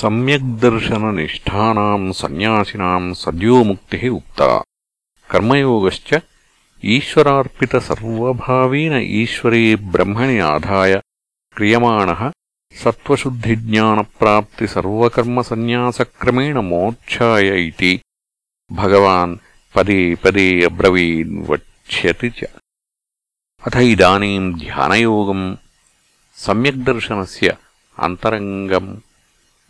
సమ్యగ్దర్శననిష్టానాం సన్యాసినాం సద్యోముక్తి ఉక్త. కర్మయోగశ్చ ఈశ్వరార్పితసర్వభావేన ఈశ్వరే బ్రహ్మణి ఆధాయ క్రియమాణ సత్వశుద్ధిజ్ఞానప్రాప్తిసర్వకర్మసన్యాసక్రమేణ మోక్షాయ ఇది భగవాన్ పదే పదే అబ్రవీన్ వక్ష్యతి చ. అథ ఇదానీం ధ్యానయోగం సమ్యగ్దర్శనస్య అంతరంగం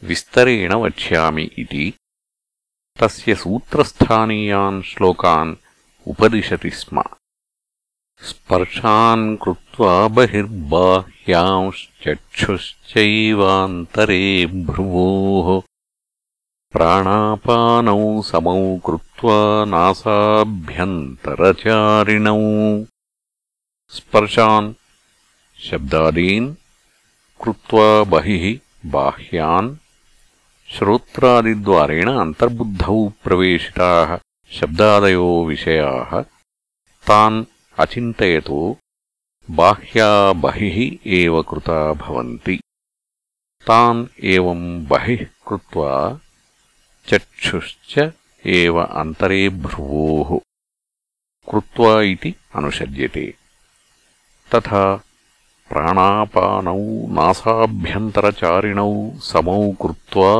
विस्तरेण वक्ष्यामि इति तस्य सूत्रस्थानीयान् श्लोकान् उपदिशति स्म स्पर्शान् कृत्वा बहिर्बाह्यांश्चक्षुश्चैवान्तरे भ्रुवोः प्राणापानौ समौ कृत्वा नासाभ्यन्तरचारिणौ स्पर्शान् शब्दादीन् कृत्वा बहिः बाह्यान् శ్రోత్రాదిద్వారేణ అంతర్బుద్ధౌ ప్రవేశితా శబ్దాదయో విషయా. తాన్ అచింతయతో బాహ్యా బహిః ఏవ కృతా భవంతి. తాన్ ఏవం బహిః కృత్వా చక్షుశ్చ ఏవ అంతరే భ్రువోః. కృత్వా ఇతి అనుషజ్యతే. తథా ప్రాణాపానౌ నాసాభ్యంతరచారిణౌ సమౌ కృత్వా.